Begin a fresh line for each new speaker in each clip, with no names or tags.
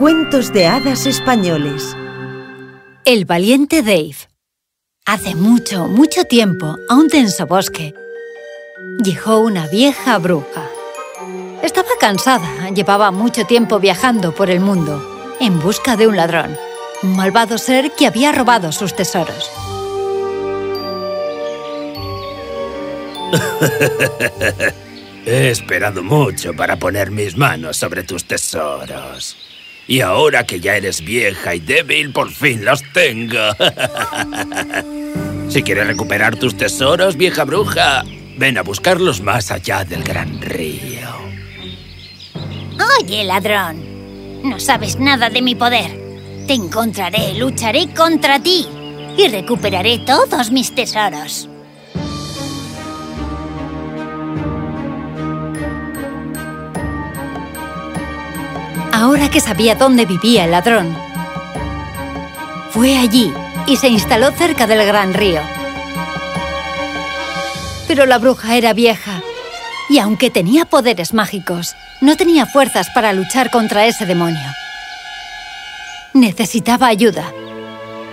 Cuentos de hadas españoles
El valiente Dave Hace mucho, mucho tiempo, a un denso bosque, llegó una vieja bruja. Estaba cansada, llevaba mucho tiempo viajando por el mundo, en busca de un ladrón, un malvado ser que había robado sus tesoros.
He esperado mucho para poner mis manos sobre tus tesoros. Y ahora que ya eres vieja y débil, por fin los tengo. si quieres recuperar tus tesoros, vieja bruja, ven a buscarlos más allá del gran río.
Oye, ladrón. No sabes nada de mi poder. Te encontraré, lucharé contra ti y recuperaré todos mis tesoros.
Ahora que sabía dónde vivía el ladrón, fue allí y se instaló cerca del gran río. Pero la bruja era vieja y aunque tenía poderes mágicos, no tenía fuerzas para luchar contra ese demonio. Necesitaba ayuda.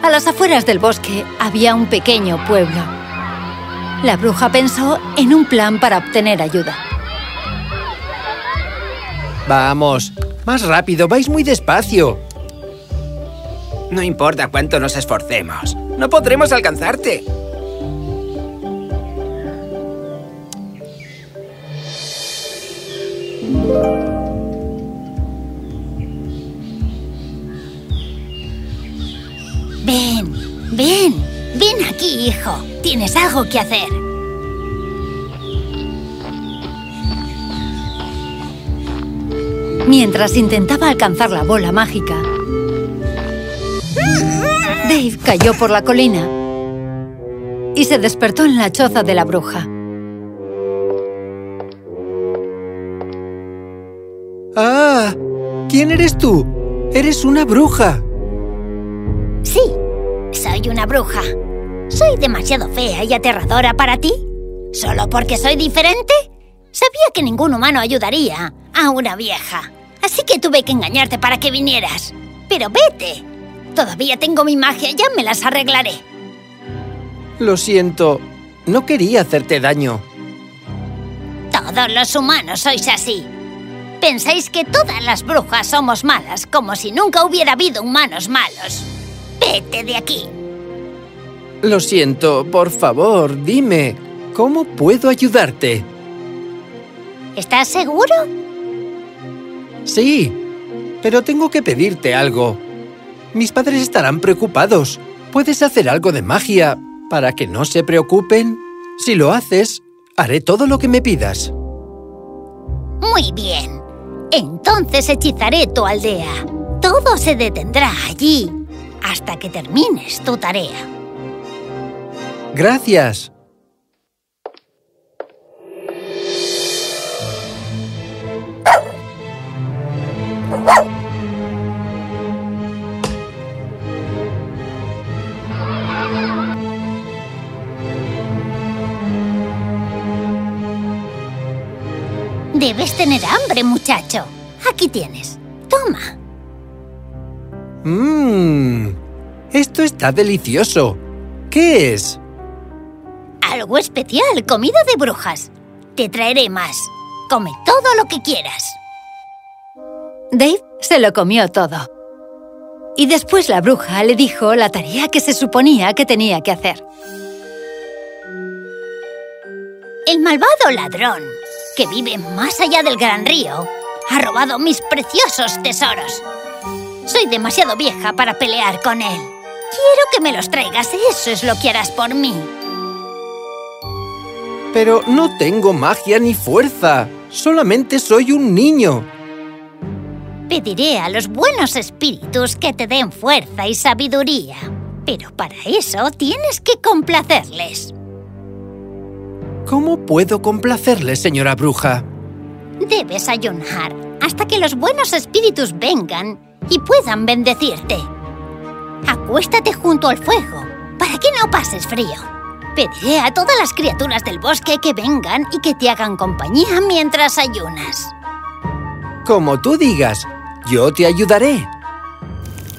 A las afueras del bosque había un pequeño pueblo. La bruja pensó en un plan para obtener ayuda.
Vamos, más rápido, vais muy despacio.
No importa cuánto nos esforcemos, no podremos alcanzarte.
Ven, ven, ven aquí, hijo. Tienes algo que hacer.
Mientras intentaba alcanzar la bola mágica, Dave cayó por la colina y se despertó en la choza de la bruja.
¡Ah! ¿Quién eres tú? ¡Eres una bruja!
Sí, soy una bruja. ¿Soy demasiado fea y aterradora para ti? ¿Solo porque soy diferente? Sabía que ningún humano ayudaría a una vieja. Así que tuve que engañarte para que vinieras. Pero vete. Todavía tengo mi magia, ya me las arreglaré.
Lo siento. No quería hacerte daño.
Todos los humanos sois así. Pensáis que todas las brujas somos malas, como si nunca hubiera habido humanos malos. Vete de aquí.
Lo siento, por favor, dime. ¿Cómo puedo ayudarte?
¿Estás seguro?
Sí, pero tengo que pedirte algo. Mis padres estarán preocupados. ¿Puedes hacer algo de magia para que no se preocupen? Si lo haces, haré todo lo que me pidas.
Muy bien. Entonces hechizaré tu aldea. Todo se detendrá allí hasta que termines tu tarea.
Gracias.
Hambre, muchacho. Aquí tienes. Toma.
Mmm. Esto está delicioso. ¿Qué es?
Algo especial, comida de brujas. Te traeré más. Come todo lo que quieras.
Dave se lo comió todo. Y después la bruja le dijo la tarea que se suponía que tenía que hacer.
El malvado ladrón, que vive más allá del gran río, ha robado mis preciosos tesoros. Soy demasiado vieja para pelear con él. Quiero que me los traigas, eso es lo que harás por mí.
Pero no tengo magia ni fuerza. Solamente soy un niño.
Pediré a los buenos espíritus que te den fuerza y sabiduría. Pero para eso tienes que complacerles.
¿Cómo puedo complacerle, señora bruja?
Debes ayunar hasta que los buenos espíritus vengan y puedan bendecirte. Acuéstate junto al fuego para que no pases frío. Pediré a todas las criaturas del bosque que vengan y que te hagan compañía mientras ayunas.
Como tú digas, yo te ayudaré.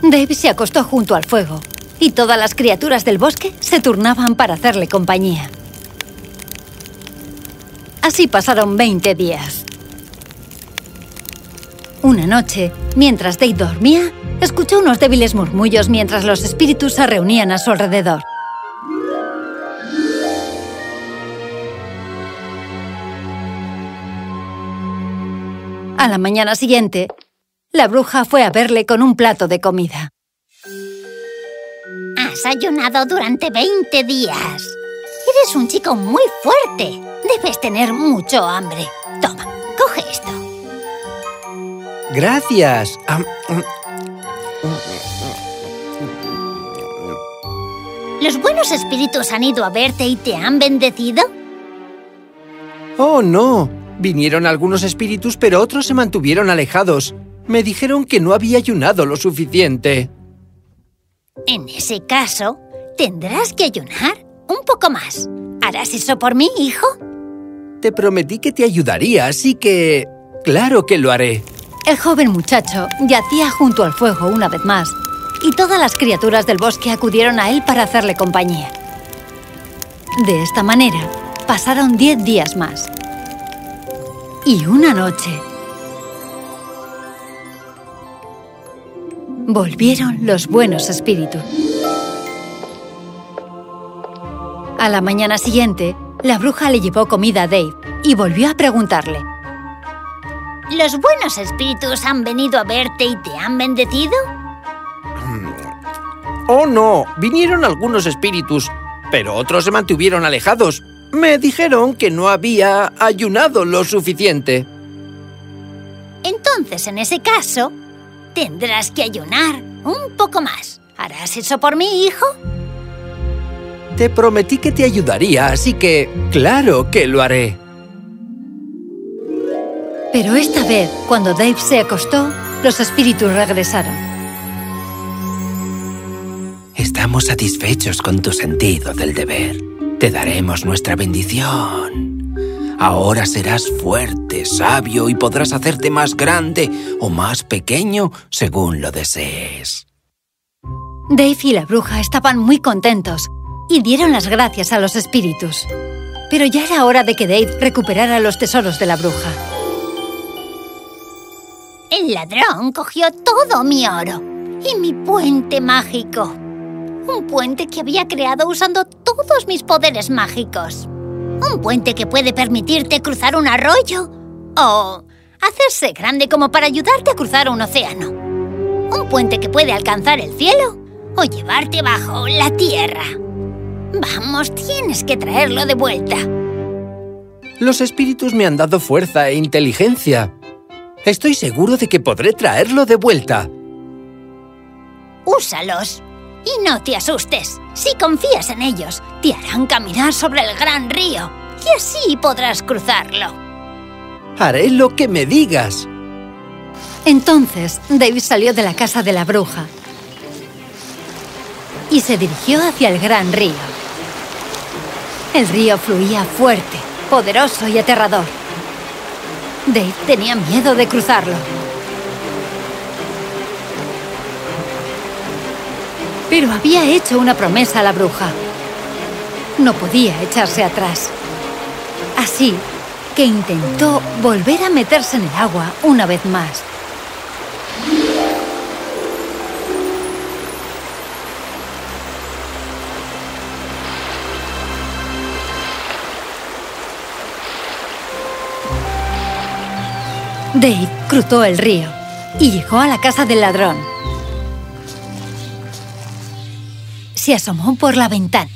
Dave se acostó junto al fuego y todas las criaturas del bosque se turnaban para hacerle compañía. Así pasaron 20 días. Una noche, mientras Dave dormía, escuchó unos débiles murmullos mientras los espíritus se reunían a su alrededor. A la mañana siguiente, la bruja fue a verle con un plato de comida.
Has ayunado durante 20 días. Eres un chico muy fuerte. Debes tener mucho hambre. Toma, coge esto.
Gracias. Mm,
¿Los buenos espíritus han ido a verte y te han bendecido?
Oh, no. Vinieron algunos espíritus, pero otros se mantuvieron alejados. Me dijeron que no había ayunado lo suficiente.
En ese caso, tendrás que ayunar un poco más. ¿Harás eso por mí, hijo?
Te prometí que te ayudaría, así que... Claro que lo haré.
El joven muchacho yacía junto al fuego una vez más y todas las criaturas del bosque acudieron a él para hacerle compañía. De esta manera, pasaron diez días más. Y una noche... Volvieron los buenos espíritus. A la mañana siguiente, la bruja le llevó comida a Dave y volvió a preguntarle.
¿Los buenos espíritus han venido a verte y te han bendecido?
Oh, no. Vinieron algunos espíritus, pero otros se mantuvieron alejados. Me dijeron que no había ayunado lo suficiente.
Entonces, en ese caso, tendrás que ayunar un poco más. ¿Harás eso por mí, hijo?
Te prometí que te ayudaría, así que... Claro que lo haré.
Pero esta vez, cuando Dave se acostó, los espíritus regresaron.
Estamos satisfechos con tu sentido del deber. Te daremos nuestra bendición. Ahora serás fuerte, sabio y podrás hacerte más grande o más pequeño según lo desees.
Dave y la bruja estaban muy contentos y dieron las gracias a los espíritus. Pero ya era hora de que Dave recuperara los tesoros de la bruja.
El ladrón cogió todo mi oro y mi puente mágico. Un puente que había creado usando todos mis poderes mágicos. Un puente que puede permitirte cruzar un arroyo o hacerse grande como para ayudarte a cruzar un océano. Un puente que puede alcanzar el cielo o llevarte bajo la tierra. Vamos, tienes que traerlo de vuelta.
Los espíritus me han dado fuerza e inteligencia. Estoy seguro de que podré traerlo de vuelta.
Úsalos. Y no te asustes. Si confías en ellos, te harán caminar sobre el gran río. Y así podrás cruzarlo.
Haré lo que me digas.
Entonces, Dave salió de la casa de la bruja y se dirigió hacia el gran río. El río fluía fuerte, poderoso y aterrador. Dave tenía miedo de cruzarlo. Pero había hecho una promesa a la bruja. No podía echarse atrás. Así que intentó volver a meterse en el agua una vez más. Dave cruzó el río y llegó a la casa del ladrón. Se asomó por la ventana.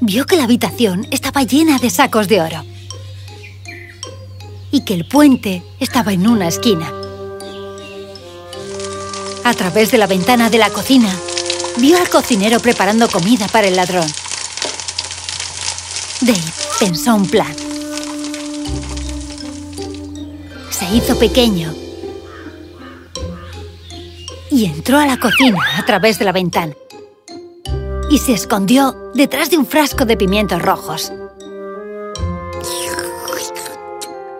Vio que la habitación estaba llena de sacos de oro y que el puente estaba en una esquina. A través de la ventana de la cocina, vio al cocinero preparando comida para el ladrón. Dave pensó un plan. Se hizo pequeño y entró a la cocina a través de la ventana. Y se escondió detrás de un frasco de pimientos rojos.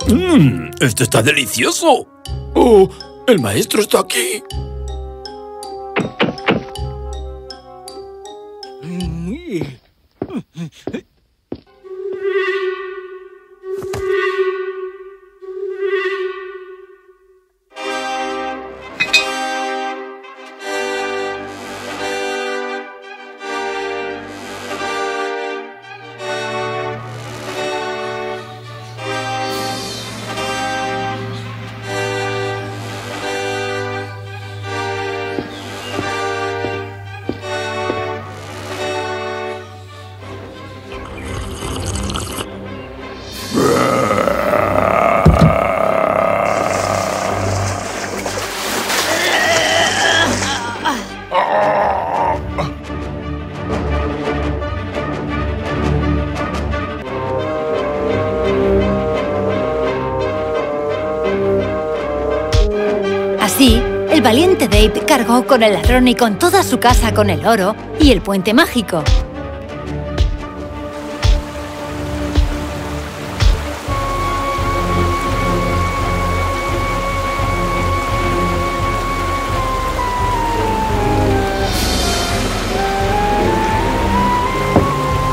¡Mmm! ¡Esto está delicioso! ¡Oh!
El maestro está aquí.
Así, el valiente Dave cargó con el ladrón y con toda su casa con el oro y el puente mágico.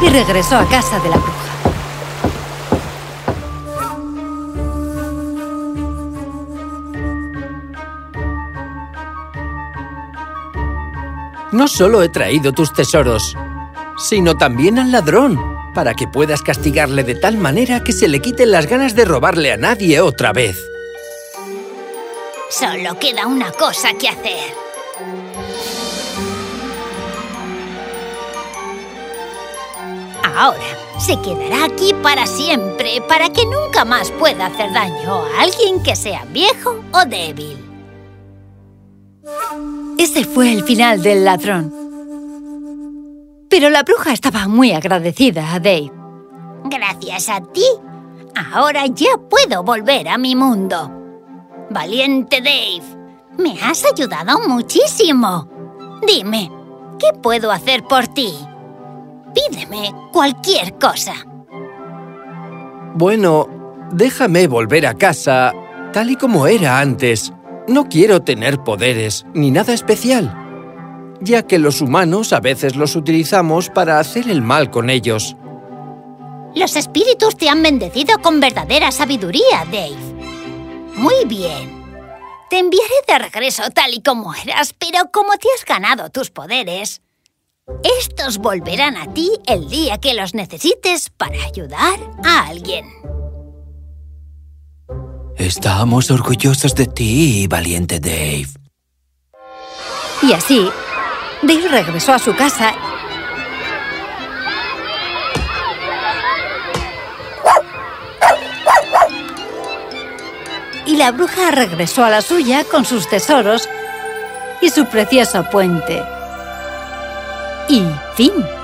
Y regresó a casa de la bruja.
No solo he traído tus tesoros, sino también al ladrón, para que puedas castigarle de tal manera que se le quiten las ganas de robarle a nadie otra vez.
Solo queda una cosa que hacer. Ahora se quedará aquí para siempre, para que nunca más pueda hacer daño a alguien que sea viejo o débil.
Ese fue el final del ladrón. Pero la bruja estaba muy agradecida a Dave.
Gracias a ti, ahora ya puedo volver a mi mundo. Valiente Dave, me has ayudado muchísimo. Dime, ¿qué puedo hacer por ti? Pídeme cualquier cosa.
Bueno, déjame volver a casa tal y como era antes. No quiero tener poderes ni nada especial, ya que los humanos a veces los utilizamos para hacer el mal con ellos.
Los espíritus te han bendecido con verdadera sabiduría, Dave. Muy bien. Te enviaré de regreso tal y como eras, pero como te has ganado tus poderes, estos volverán a ti el día que los necesites para ayudar a alguien.
Estamos orgullosos de ti, valiente Dave.
Y así, Dave regresó a su casa y la bruja regresó a la suya con sus tesoros y su precioso puente. Y fin.